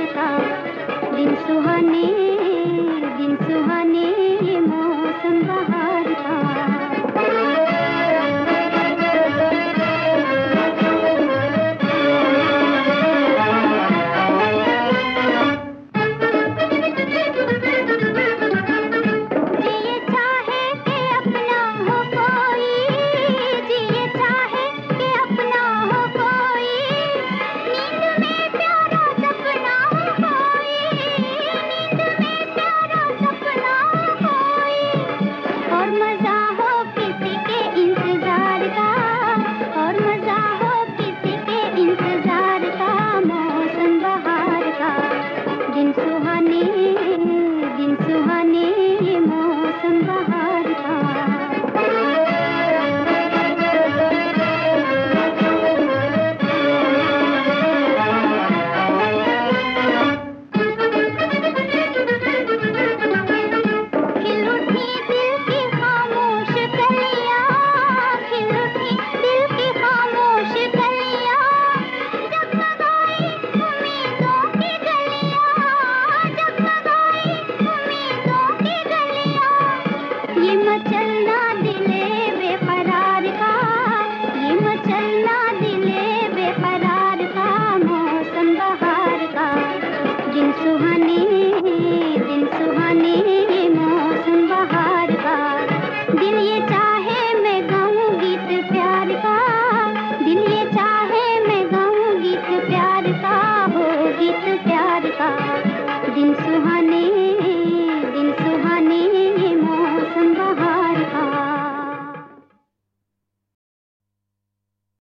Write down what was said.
करता। दिन सुहाने दिन सुहाने।